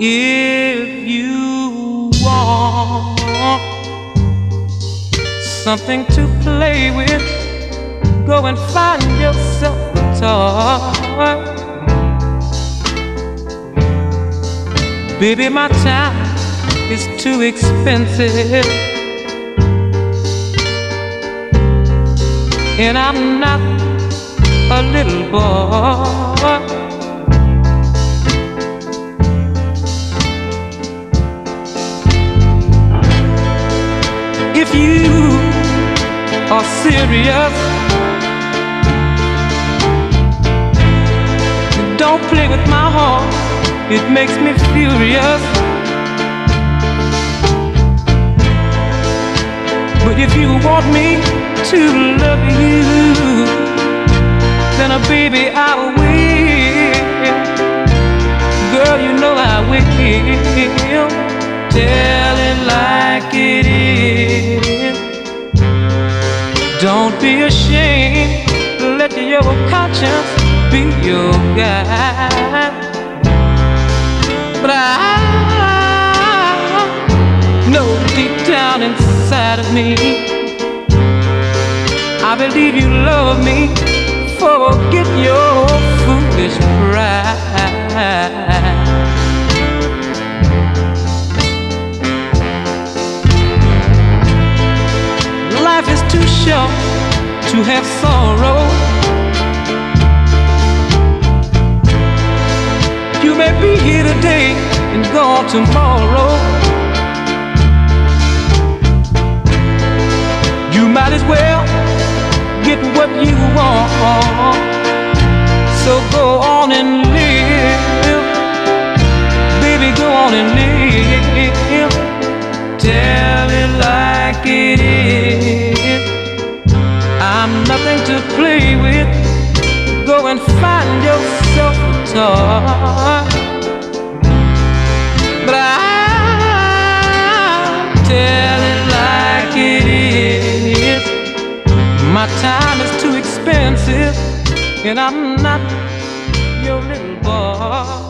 If you want something to play with, go and find yourself a toy. Baby, my time is too expensive. And I'm not a little boy. If you are serious. Don't play with my heart, it makes me furious. But if you want me to love you, then a uh, baby I will. Girl, you know I will. Tell it like it is. Don't be ashamed. Let your conscience be your guide. But I know deep down inside of me, I believe you love me. Forget your foolish pride. Short to have sorrow. You may be here today and gone tomorrow. You might as well get what you nothing to play with, go and find yourself a toy. But I tell it like it is. My time is too expensive, and I'm not your little boy.